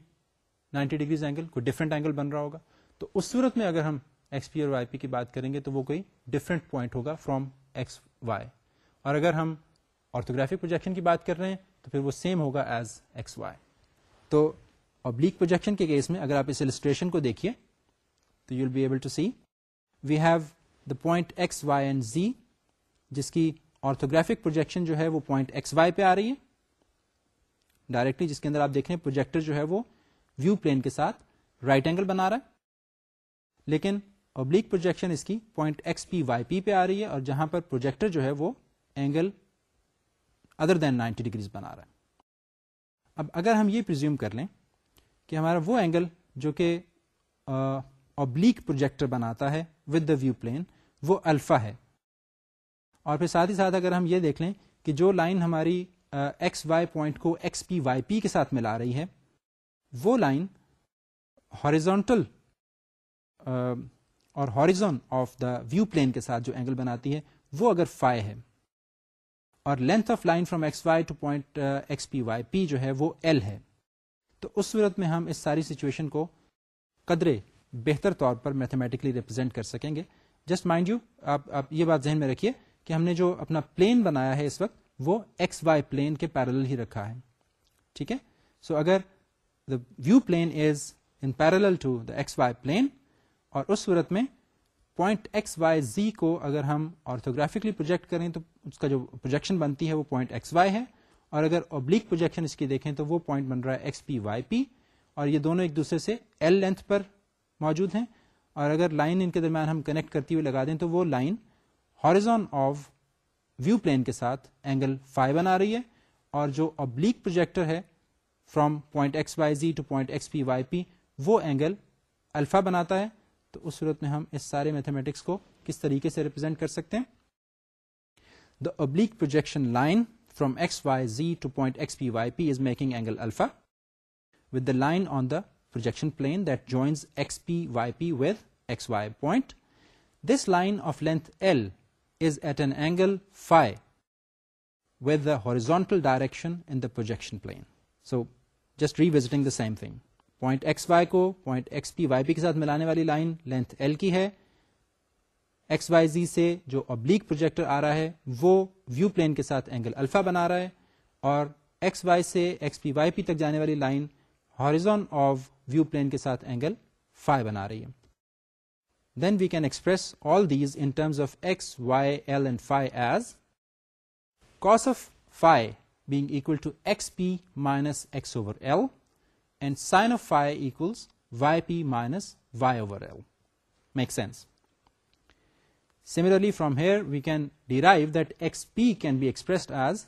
ninety degrees angle کوئی different angle بن رہا ہوگا تو اس صورت میں اگر ہم ایکس پی اور وائی پی کی بات کریں گے تو وہ کوئی ڈفرنٹ پوائنٹ ہوگا فرام ایکس وائی اور اگر ہم آرتھوگرافک پروجیکشن کی بات کر رہے ہیں تو پھر وہ سیم ہوگا ایز ایکس وائی تو ابلیک پروجیکشن کے کیس میں اگر آپ اس السٹریشن کو دیکھیے تو you will be able to see we have the point x Y and زی جس کی آرتھوگرافک پروجیکشن جو ہے وہ پوائنٹ ایکس وائی پہ آ رہی ہے ڈائریکٹلی جس کے اندر آپ دیکھ رہے ہیں پروجیکٹر جو ہے وہ ویو پلین کے ساتھ رائٹ اینگل بنا رہا ہے لیکن اوبلیک پروجیکشن اس کی پوائنٹ ایکس پی وائی پی پہ آ رہی ہے اور جہاں پر پروجیکٹر جو ہے وہ angle other than ninety degrees بنا رہا ہے اب اگر ہم یہ پرزیوم کر لیں کہ ہمارا وہ اینگل جو کہ اوبلیک پروجیکٹر بناتا ہے ود دا ویو پلین وہ الفا ہے اور پھر ساتھ ہی ساتھ اگر ہم یہ دیکھ لیں کہ جو لائن ہماری ایکس وائی پوائنٹ کو ایکس پی وائی پی کے ساتھ ملا رہی ہے وہ لائن ہاریزونٹل uh, اور horizon of the view plane کے ساتھ جو اینگل بناتی ہے ہے وہ اگر اور length of line from x x y y to point p p جو ہے ہے وہ ایل تو اس صورت میں ہم اس ساری سچویشن کو قدرے بہتر طور پر میتھمیٹکلی ریپرزینٹ کر سکیں گے جسٹ مائنڈ یو آپ آپ یہ بات ذہن میں رکھیے کہ ہم نے جو اپنا پلین بنایا ہے اس وقت وہ ایکس وائی پلین کے پیرل ہی رکھا ہے ٹھیک ہے سو اگر view plane is in parallel to x Y plane اور اس صورت میں پوائنٹ ایکس وائی زی کو اگر ہم آرتھوگرافکلی پروجیکٹ کریں تو اس کا جو پروجیکشن بنتی ہے وہ پوائنٹ ایکس وائی ہے اور اگر اوبلیک پروجیکشن اس کی دیکھیں تو وہ پوائنٹ بن رہا ہے ایکس پی وائی پی اور یہ دونوں ایک دوسرے سے ایل لینتھ پر موجود ہیں اور اگر لائن ان کے درمیان ہم کنیکٹ کرتی ہوئے لگا دیں تو وہ line horizon of view plane کے ساتھ اینگل فائی بنا رہی ہے اور جو اوبلیک پروجیکٹر ہے from point x Y Zee to point x P Y پی وہ اینگل الفا بناتا ہے تو اس صورت میں ہم اس سارے میتھمیٹکس کو کس طریقے سے ریپرزینٹ کر سکتے ہیں the oblique projection line from x Y Zee to point x p p y is making angle alpha with the line on the projection plane that joins x x p p y y with point this line of length L is at an angle phi with the horizontal direction in the projection plane so just revisiting the same thing point x y کو point x p p y کے ساتھ ملانے والی line length L کی ہے x Y z سے جو oblique projector آ رہا ہے وہ ویو پلین کے ساتھ اینگل الفا بنا رہا ہے اور ایکس وائی سے ایکس پی وائی پی تک جانے والی line horizon of view plane کے ساتھ اینگل فائی بنا رہی ہے then we can express all these in terms of x y L and phi as cos of phi being equal to xp minus x over L, and sine of phi equals yp minus y over L. Makes sense. Similarly, from here we can derive that xp can be expressed as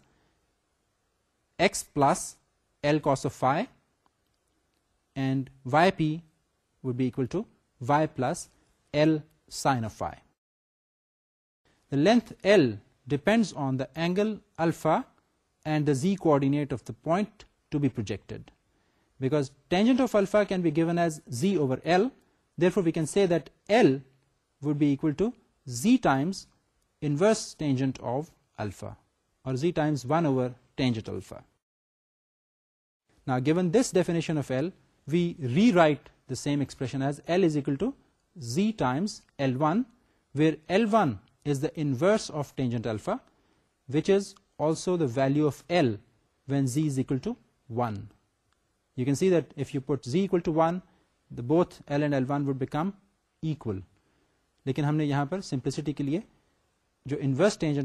x plus L cos of phi, and yp would be equal to y plus L sine of phi. The length L depends on the angle alpha and the z coordinate of the point to be projected, because tangent of alpha can be given as z over L. Therefore we can say that L would be equal to z times inverse tangent of alpha, or z times 1 over tangent alpha. Now given this definition of L, we rewrite the same expression as L is equal to z times L1, where L1 is the inverse of tangent alpha, which is value of L when z is equal to one you can see if you put z equal to one and L one would become equal لیکن ہم نے یہاں پر simplicity کے لیے جو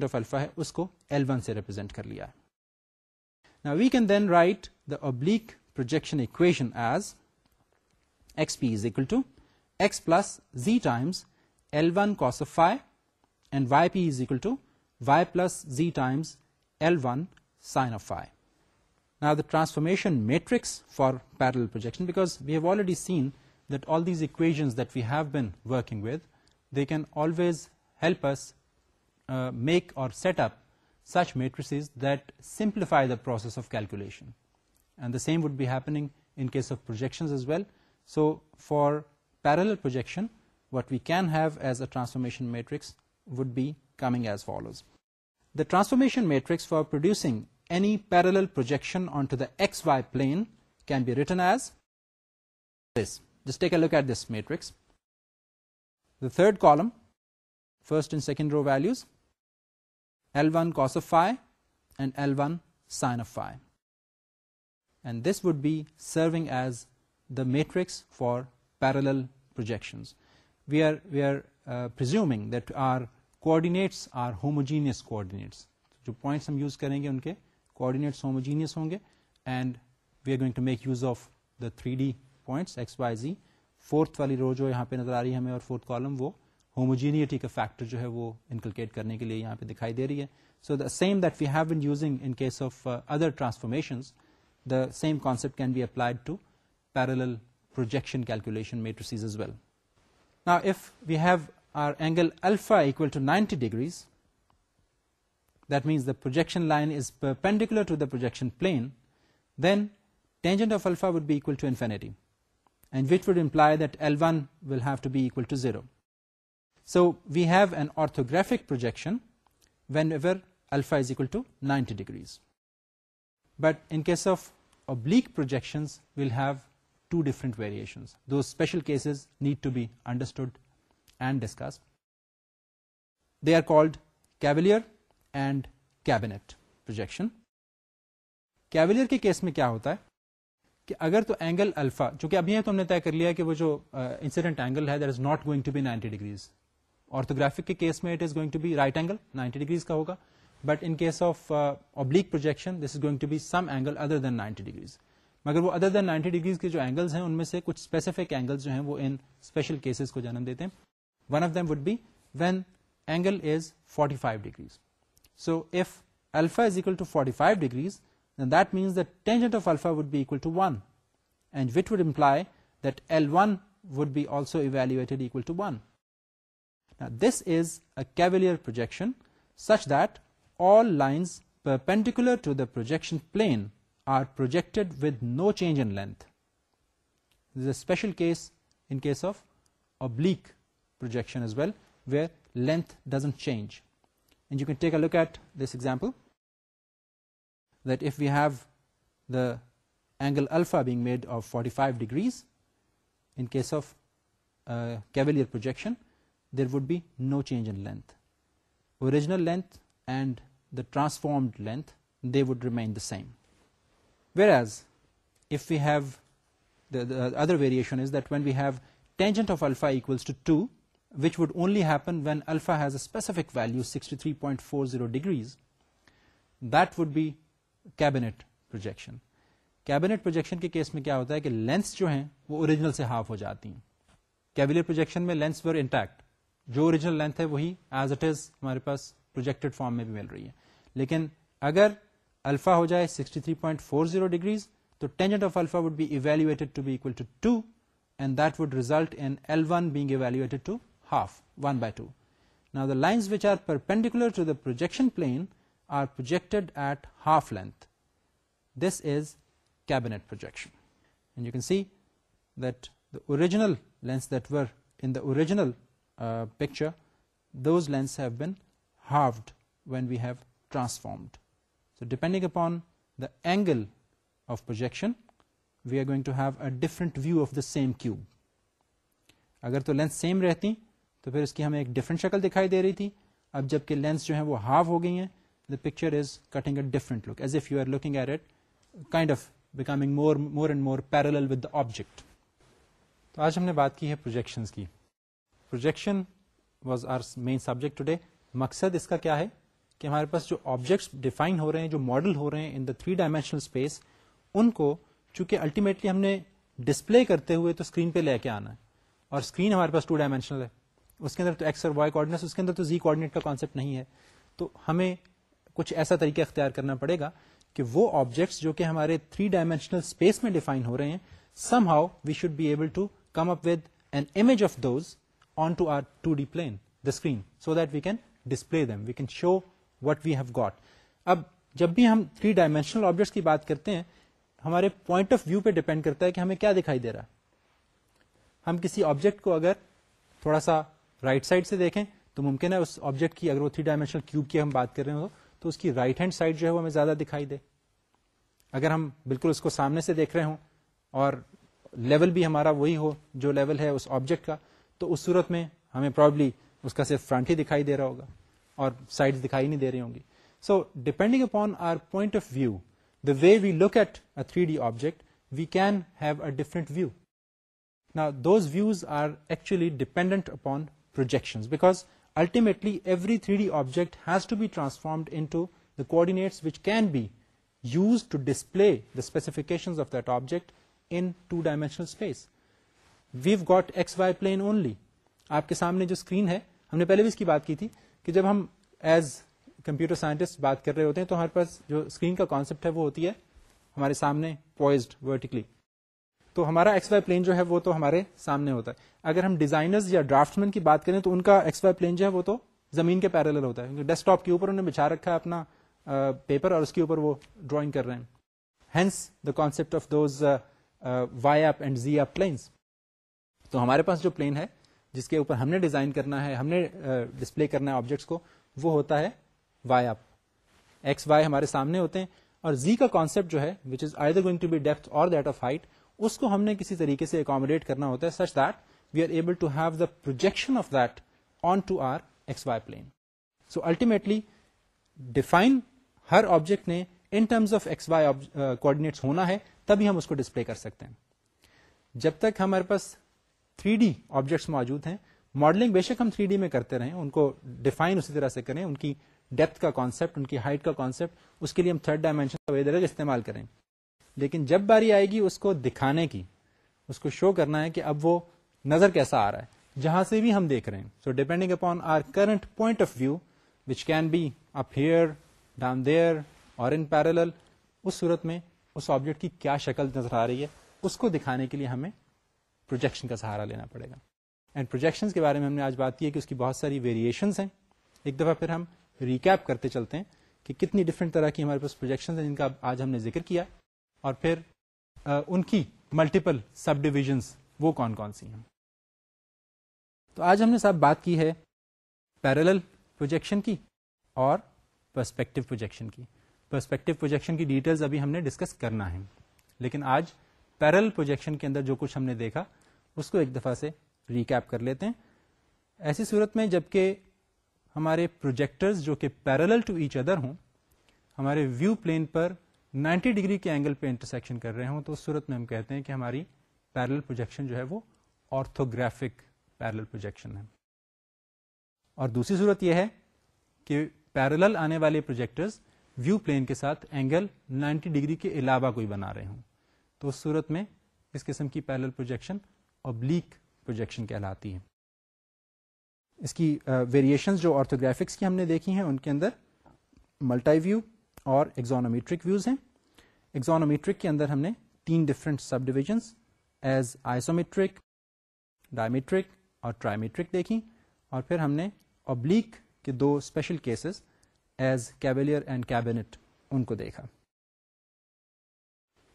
of alpha ہے اس کو ایل ون سے ریپرزینٹ کر لیا ہے we can then write the oblique projection equation as x p is equal to x plus z times L one cos and y p is equal to y plus z times L1 sine of phi. Now the transformation matrix for parallel projection, because we have already seen that all these equations that we have been working with, they can always help us uh, make or set up such matrices that simplify the process of calculation, and the same would be happening in case of projections as well. So for parallel projection, what we can have as a transformation matrix would be coming as follows. The transformation matrix for producing any parallel projection onto the xy plane can be written as this. Just take a look at this matrix. The third column, first and second row values, L1 cos of phi and L1 sin of phi. And this would be serving as the matrix for parallel projections. We are uh, presuming that our coordinates are coordinates homogeneous coordinates جو points ہم use کریں گے ان کے coordinates coordinates ہوں گے and we are going to make use of the three D points x Y z fourth والی row جو یہاں پہ نظر آ رہی ہے ہمیں اور فورتھ کالم وہ ہوموجینٹی کا فیکٹر جو ہے وہ انکلکیٹ کرنے کے لیے یہاں پہ دکھائی دے رہی ہے so the same that we have been using in case of other transformation can be applied to parallel projection calculation matrices well our angle alpha equal to 90 degrees, that means the projection line is perpendicular to the projection plane, then tangent of alpha would be equal to infinity, and which would imply that L1 will have to be equal to 0. So we have an orthographic projection whenever alpha is equal to 90 degrees. But in case of oblique projections, we'll have two different variations. Those special cases need to be understood and discuss they are called cavalier and cabinet projection cavalier کے case میں کیا ہوتا ہے کہ اگر تو angle alpha چونکہ ابھی تو ہم نے طے کر لیا کہ وہ جو انسیڈنٹ اینگل ہے there is not going to be ninety degrees orthographic کے کیس میں it is going to be right angle ninety degrees کا ہوگا but in case of oblique projection this is going to be some angle other than ninety degrees مگر وہ other than ninety degrees کے جو angles ہیں ان میں سے کچھ اسپیسیفک اسپیسیفکل جو ہیں وہ ان اسپیشل کیسز کو جنم دیتے ہیں One of them would be when angle is 45 degrees. So if alpha is equal to 45 degrees, then that means the tangent of alpha would be equal to 1, and which would imply that L1 would be also evaluated equal to 1. Now this is a Cavalier projection such that all lines perpendicular to the projection plane are projected with no change in length. This is a special case in case of oblique projection as well, where length doesn't change. And you can take a look at this example, that if we have the angle alpha being made of 45 degrees, in case of Cavalier projection, there would be no change in length. Original length and the transformed length, they would remain the same. Whereas if we have the other variation is that when we have tangent of alpha equals to 2, which would only happen when alpha has a specific value sixty three point four zero degrees that would cabinet projection cabinet projection کے case میں کیا ہوتا ہے کہ lens جو ہیں وہ اویجنل سے ہاف ہو جاتی ہیں کیبیلیٹ پروجیکشن میں لینس ونٹیکٹ جونل لینتھ ہے وہی ایز اٹ از ہمارے پاس پروجیکٹ فارم میں بھی مل رہی ہے لیکن اگر الفا ہو جائے sixty three point four zero degrees تو tangent of alpha we ایویلوڈ and that would resulting evaluated to half one by two now the line plane are project at half length this is cab projection اور depending upon the angle of projection we are going to have a different view of the same cube اگر تو length same رہتی تو پھر اس کی ہمیں ایک different شکل دکھائی دے رہی تھی اب جبکہ لینس جو ہے وہ ہاف ہو گئی ہیں the picture is getting a different look as if you are looking at it kind of becoming more more and more parallel with the object تو آج ہم نے بات کی ہے پروجیکشن کی projection was our main subject to مقصد اس کا کیا ہے کہ ہمارے پاس جو آبجیکٹس ڈیفائن ہو رہے ہیں جو ماڈل ہو رہے ہیں in the three dimensional space ان کو چونکہ الٹیمیٹلی ہم نے ڈسپلے کرتے ہوئے تو اسکرین پہ لے کے آنا ہے اور اسکرین ہمارے پاس ٹو ڈائمینشنل ہے اس کے اندر تو ایکس اور وائی کوآڈینیٹس اس کے اندر تو زی کوآڈینیٹ کا کانسیپٹ نہیں ہے تو ہمیں کچھ ایسا طریقہ اختیار کرنا پڑے گا کہ وہ آبجیکٹس جو کہ ہمارے تھری ڈائمینشنل اسپیس میں ڈیفائن ہو رہے ہیں somehow we should be able to come up with an image of those on to our two D plane the screen so that we can display we can show what we have got اب جب بھی ہم three dimensional objects کی بات کرتے ہیں ہمارے point of view پہ ڈیپینڈ کرتا ہے کہ ہمیں کیا دکھائی دے رہا ہے ہم کسی آبجیکٹ کو اگر تھوڑا سا رائٹ سائڈ سے دیکھیں تو ممکن ہے اس آبجیکٹ کی اگر وہ تھری ڈائمینشنل کیوب کی ہم بات کر رہے ہو تو اس کی رائٹ ہینڈ سائڈ جو ہے وہ ہمیں زیادہ دکھائی دے اگر ہم بالکل اس کو سامنے سے دیکھ رہے ہوں اور لیول بھی ہمارا وہی ہو جو لیول ہے اس آبجیکٹ کا تو اس صورت میں ہمیں پرابلی اس کا صرف فرنٹ ہی دکھائی دے رہا ہوگا اور سائڈ دکھائی نہیں دے رہی ہوں گی so depending upon our point of view the way we look at a three D object we can have a different view نا those views are actually dependent upon because object every three D object has to be transformed in be used to display the specifications of that object in two dimensional view got x Y plane only آپ کے سامنے جو screen ہے ہم نے پہلے بھی اس کی بات کی تھی کہ جب ہم ایز کمپیوٹر سائنٹسٹ بات کر رہے ہوتے ہیں تو ہمارے پاس جو اسکرین کا کانسیپٹ ہے وہ ہوتی ہے ہمارے سامنے پوائزڈ ورٹیکلی تو ہمارا ایکس وائی پلین جو ہے وہ تو ہمارے سامنے ہوتا ہے اگر ہم ڈیزائنرز یا ڈرافٹ مین کی بات کریں تو ان کا ایکس وائی پلین جو ہے وہ تو زمین کے پیرل ہوتا ہے ڈیسک ٹاپ کے اوپر انہوں نے بچھا رکھا ہے اپنا پیپر اور اس کے اوپر وہ ڈرائنگ کر رہے ہیں hence the concept of those Y up and Zee up planes تو ہمارے پاس جو پلین ہے جس کے اوپر ہم نے ڈیزائن کرنا ہے ہم نے ڈسپلے کرنا ہے آبجیکٹس کو وہ ہوتا ہے وائی اپ ایکس وائی ہمارے سامنے ہوتے ہیں اور زی کا کانسیپٹ جو ہے which is I going to be depth اور دیٹ آف ہائٹ اس کو ہم نے کسی طریقے سے اکاموڈیٹ کرنا ہوتا ہے such that we are able to have the projection of that on to our x Y plane so ultimately define ہر آبجیکٹ نے in terms of x Y coordinates ہونا ہے تبھی ہم اس کو ڈسپلے کر سکتے ہیں جب تک ہمارے پاس تھری ڈی آبجیکٹس موجود ہیں ماڈلنگ بے شک ہم تھری ڈی میں کرتے رہیں ان کو ڈیفائن اسی طرح سے کریں ان کی ڈیپتھ کا کانسیپٹ ان کی ہائٹ کا کانسیپٹ اس کے لیے ہم تھرڈ ڈائمینشن استعمال کریں لیکن جب باری آئے گی اس کو دکھانے کی اس کو شو کرنا ہے کہ اب وہ نظر کیسا آ رہا ہے جہاں سے بھی ہم دیکھ رہے ہیں so depending upon our current point of view which can be up here down there اور ان پیرل اس صورت میں اس آبجیکٹ کی کیا شکل نظر آ رہی ہے اس کو دکھانے کے لیے ہمیں پروجیکشن کا سہارا لینا پڑے گا اینڈ پروجیکشن کے بارے میں ہم نے آج بات کی ہے کہ اس کی بہت ساری ویریشنس ہیں ایک دفعہ پھر ہم ریکیپ کرتے چلتے ہیں کہ کتنی ڈفرنٹ طرح کی ہمارے پاس پروجیکشن جن کا آج ہم نے ذکر کیا اور پھر ان کی ملٹیپل سب ڈویژنس وہ کون کون سی ہیں تو آج ہم نے سب بات کی ہے پیرل پروجیکشن کی اور پرسپیکٹو پروجیکشن کی پرسپیکٹو پروجیکشن کی ڈیٹیلز ابھی ہم نے ڈسکس کرنا ہے لیکن آج پیرل پروجیکشن کے اندر جو کچھ ہم نے دیکھا اس کو ایک دفعہ سے ریکیپ کر لیتے ہیں ایسی صورت میں جبکہ ہمارے پروجیکٹرز جو کہ پیرل ٹو ایچ ادر ہوں ہمارے ویو پلین پر 90 ڈگری کے اینگل پہ انٹرسیکشن کر رہے ہوں تو اس صورت میں ہم کہتے ہیں کہ ہماری پیرل پروجیکشن جو ہے وہ آرتھوگرافک پیرل پروجیکشن ہے اور دوسری صورت یہ ہے کہ پیرل آنے والے پروجیکٹرز ویو پلین کے ساتھ اینگل 90 ڈگری کے علاوہ کوئی بنا رہے ہوں تو اس صورت میں اس قسم کی پیرل پروجیکشن ابلیک پروجیکشن کہلاتی ہے اس کی ویریشن جو آرتھوگرافکس کی ہم نے دیکھی ہیں ان کے اندر ملٹائی ویو اور ایگزونومیٹرک ویوز ہیں ایگزونومیٹرک کے اندر ہم نے تین ڈفرنٹ سب ڈویژنس ایز آئسومیٹرک ڈائمیٹرک اور ٹرائیمیٹرک دیکھیں اور پھر ہم نے اوبلیک کے دو special cases as cavalier and cabinet ان کو دیکھا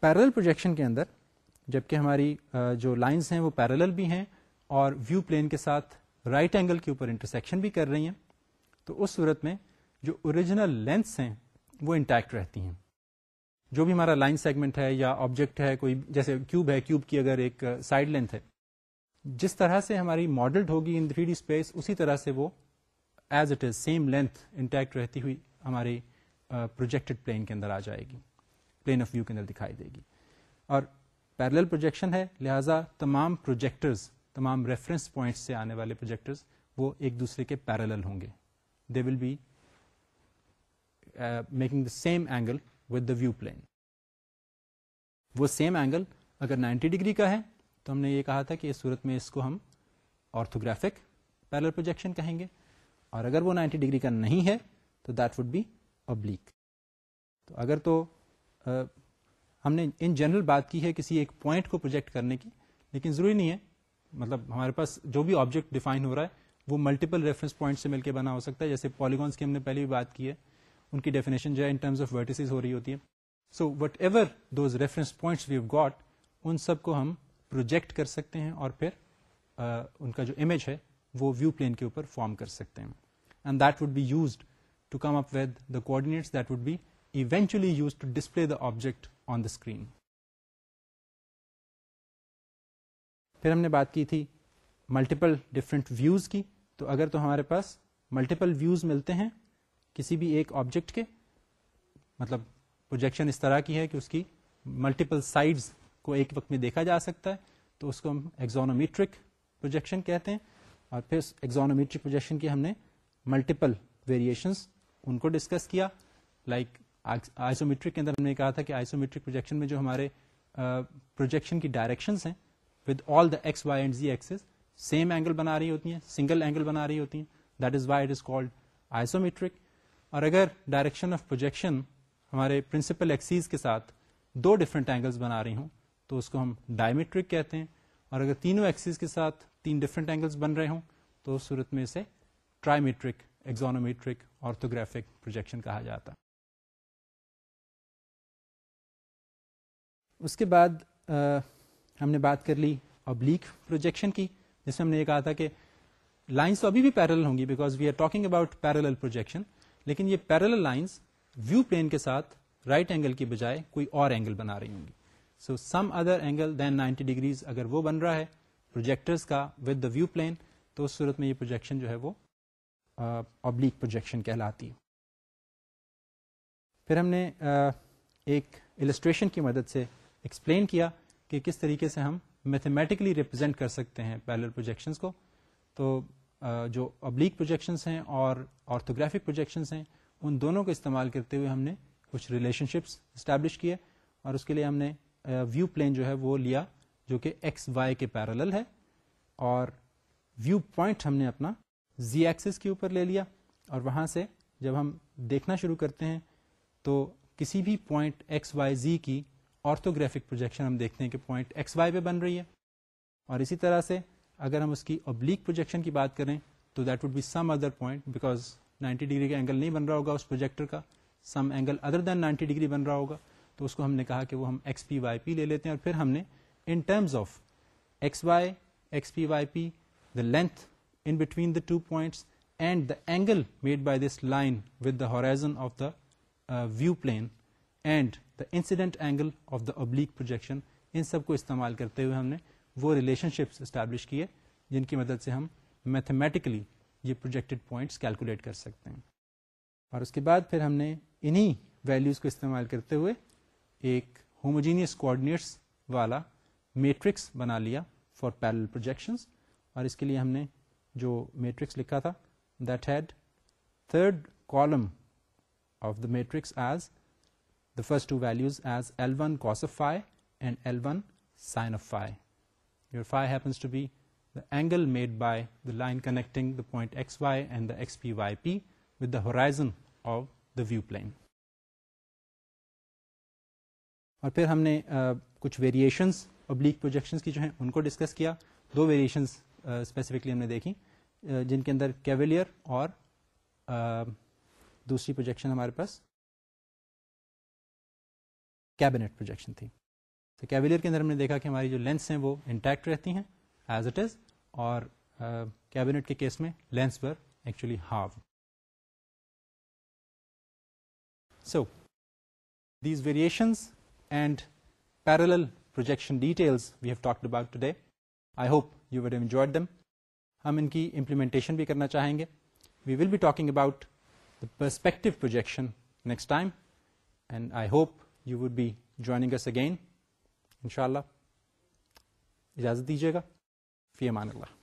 پیرل پروجیکشن کے اندر جبکہ ہماری جو لائنس ہیں وہ پیرل بھی ہیں اور ویو پلین کے ساتھ رائٹ right اینگل کے اوپر انٹرسیکشن بھی کر رہی ہیں تو اس صورت میں جو اوریجنل لینتھس ہیں وہ انٹیکٹ رہتی ہیں جو بھی ہمارا لائن سیگمنٹ ہے یا آبجیکٹ ہے کوئی جیسے کیوب ہے کیوب کی اگر ایک سائڈ لینتھ ہے جس طرح سے ہماری ماڈلڈ ہوگی ان تھری ڈی اسپیس اسی طرح سے وہ as it is same length intact رہتی ہوئی ہماری پروجیکٹڈ پلین کے اندر آ جائے گی پلین آف ویو کے اندر دکھائی دے گی اور پیرل پروجیکشن ہے لہذا تمام پروجیکٹرز تمام ریفرنس پوائنٹس سے آنے والے پروجیکٹرز وہ ایک دوسرے کے پیرل ہوں گے they will be making the same angle with the view plane وہ سیم اینگل اگر 90 ڈگری کا ہے تو ہم نے یہ کہا تھا کہ اس صورت میں اس کو ہم آرتھوگرافک پیرل پروجیکشن کہیں گے اور اگر وہ 90 ڈگری کا نہیں ہے تو دیٹ وڈ بی ابلیک تو اگر تو ہم نے ان جنرل بات کی ہے کسی ایک پوائنٹ کو پروجیکٹ کرنے کی لیکن ضروری نہیں ہے مطلب ہمارے پاس جو بھی آبجیکٹ ڈیفائن ہو رہا ہے وہ ملٹیپل ریفرنس پوائنٹ سے مل کے بنا ہو سکتا ہے جیسے پالیگونس کی ہم نے پہلے بھی بات کی ہے ان کی ڈیفینیشن جو ہے ان ٹرمز آف ورٹیسز ہو رہی ہوتی ہے so whatever those reference points we've got ان سب کو ہم پروجیکٹ کر سکتے ہیں اور پھر uh, ان کا جو امیج ہے وہ ویو پلین کے اوپر فارم کر سکتے ہیں and that would be used to come up with the coordinates that would be eventually use to display the object on the screen پھر ہم نے بات کی تھی ملٹیپل ڈفرنٹ ویوز کی تو اگر تو ہمارے پاس ملٹیپل ویوز ملتے ہیں کسی بھی ایک آبجیکٹ کے مطلب پروجیکشن اس طرح کی ہے کہ اس کی ملٹیپل سائڈز کو ایک وقت میں دیکھا جا سکتا ہے تو اس کو ہم ایگزونومیٹرک پروجیکشن کہتے ہیں اور پھر اس ایگزونومیٹرک پروجیکشن کے ہم نے ملٹیپل ویریشنس ان کو ڈسکس کیا لائک آئسومیٹرک کے اندر ہم نے کہا تھا کہ آئسومیٹرک پروجیکشن میں جو ہمارے پروجیکشن کی ڈائریکشنس ہیں with all the x Y and Z axes same angle بنا رہی ہوتی ہیں سنگل اینگل بنا رہی ہوتی ہیں that is why it is called isometric اور اگر ڈائریکشن آف پروجیکشن ہمارے پرنسپل ایکسیز کے ساتھ دو ڈفرینٹ اینگلس بنا رہی ہوں تو اس کو ہم ڈائمیٹرک کہتے ہیں اور اگر تینوں ایکسیز کے ساتھ تین ڈفرینٹ اینگلس بن رہے ہوں تو اس صورت میں اسے ٹرائیمیٹرک ایگزونومیٹرک آرتھوگرافک پروجیکشن کہا جاتا اس کے بعد ہم نے بات کر لی ابلیک پروجیکشن کی جس میں ہم نے یہ کہا تھا کہ لائنس تو ابھی بھی پیرل ہوں گی because we are talking about parallel projection لیکن یہ پیرل لائنس ویو پلین کے ساتھ رائٹ right اینگل کی بجائے کوئی اور اینگل بنا رہی ہوں گی so some other angle than ninety degrees اگر وہ بن رہا ہے پروجیکٹر تو اس صورت میں یہ پروجیکشن جو ہے وہ ابلیک پروجیکشن کہلاتی ہے پھر ہم نے uh, ایک السٹریشن کی مدد سے ایکسپلین کیا کہ کس طریقے سے ہم میتھمیٹکلی ریپرزینٹ کر سکتے ہیں پیرل پروجیکشن کو تو جو ابلیک پروجیکشنس ہیں اور آرتھوگرافک پروجیکشنس ہیں ان دونوں کو استعمال کرتے ہوئے ہم نے کچھ ریلیشن شپس اسٹیبلش کیے اور اس کے لیے ہم نے ویو پلین جو ہے وہ لیا جو کہ ایکس وائی کے پیرل ہے اور ویو پوائنٹ ہم نے اپنا زی ایکسس کے اوپر لے لیا اور وہاں سے جب ہم دیکھنا شروع کرتے ہیں تو کسی بھی پوائنٹ ایکس وائی زی کی آرتھوگرافک پروجیکشن ہم دیکھتے ہیں کہ پوائنٹ ایکس وائی پہ بن رہی ہے اور اسی طرح سے اگر ہم اس کی ابلیک پروجیکشن کی بات کریں تو that would be some other point because 90 degree کا اینگل نہیں بن رہا ہوگا اس پروجیکٹر کا سم اینگل ادر دین 90 ڈگری بن رہا ہوگا تو اس کو ہم نے کہا کہ وہ ہم ایکس پی وائی پی لے لیتے ہیں اور پھر ہم نے in terms of x Y x P Y P the length in between the two points and the angle made by this line with the horizon of the view plane and the incident angle of the oblique projection ان سب کو استعمال کرتے ہوئے ہم نے وہ relation ships establish کیے جن کی مدد سے ہم میتھمیٹیکلی یہ پروجیکٹڈ پوائنٹس کیلکولیٹ کر سکتے ہیں اور اس کے بعد پھر ہم نے انہی ویلیوز کو استعمال کرتے ہوئے ایک ہوموجینیس کوآڈینیٹس والا میٹرکس بنا لیا فار پیرل پروجیکشنز اور اس کے لیے ہم نے جو میٹرکس لکھا تھا that had third column of the matrix as the first two values as L one cos of five and L one sine of five phi happens to be angle made by the line connecting x Y and P Y P with the horizon of the view plane. اور پھر ہم نے کچھ variations oblique projections کی جو ہیں ان کو discuss کیا دو ویریشنس اسپیسیفکلی ہم نے دیکھی جن کے اندر کیویلیئر اور دوسری پروجیکشن ہمارے پاس کیبنیٹ پروجیکشن تھی تو کیبلیر کے اندر ہم نے دیکھا کہ ہماری جو لینس ہیں وہ انٹیکٹ رہتی ہیں ایز اٹ از اور کیبینٹ کے کیس میں لینس پر actually half so these variations and parallel projection details we have talked talk today I hope you Wade enjoyed them ہم ان کی امپلیمنٹیشن بھی کرنا چاہیں گے we will be talking about the perspective projection next time and I hope you would be joining us again انشاءاللہ اجازت دیجیے گا فی امان اللہ